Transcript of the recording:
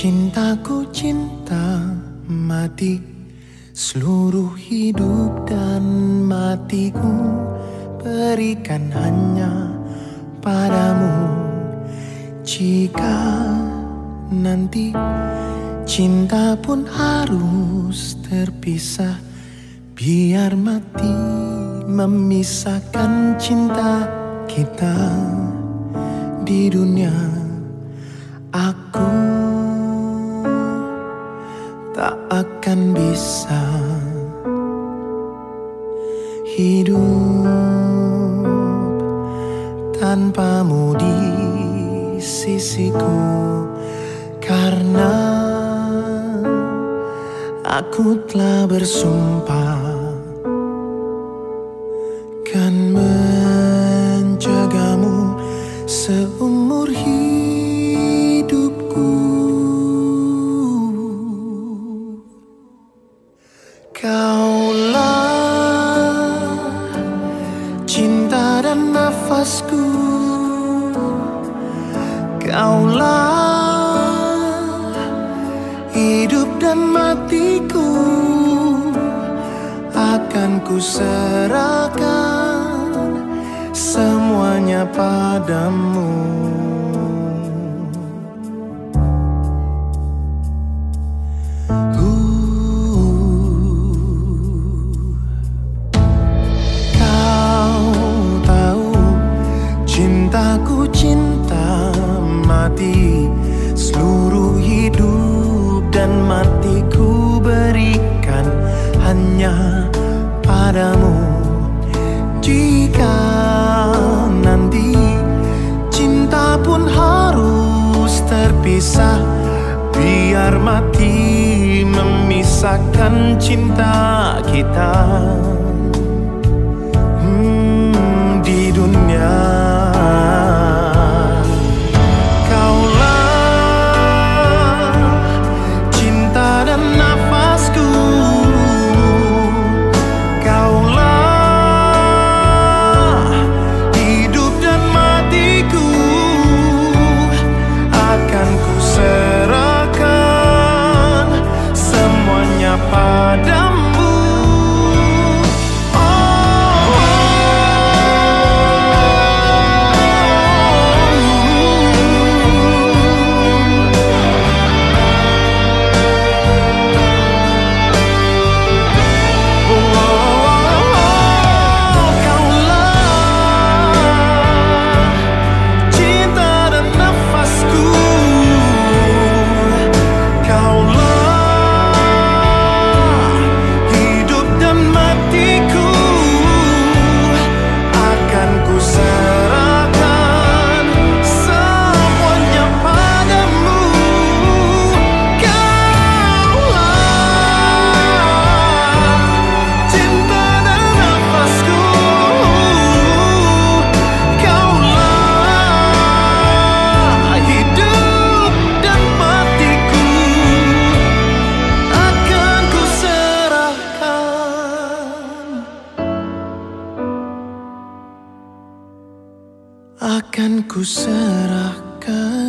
Cintaku cinta mati Seluruh hidup dan matiku Berikan hanya padamu. Jika nanti cinta pun harus terpisah Biar mati memisahkan cinta kita di dunia akan bisa hidup tanpamu di sisiku. Karena aku telah bersumpah kan menjagamu seumur Kaulah cinta dan nafasku. Kaulah hidup dan matiku. Akan ku serahkan semuanya padamu mati Seluruh hidup dan matiku berikan hanya padamu. Jika nanti cinta pun harus terpisah Biar mati memisahkan cinta kita. Hmm, di dunia ku serahkan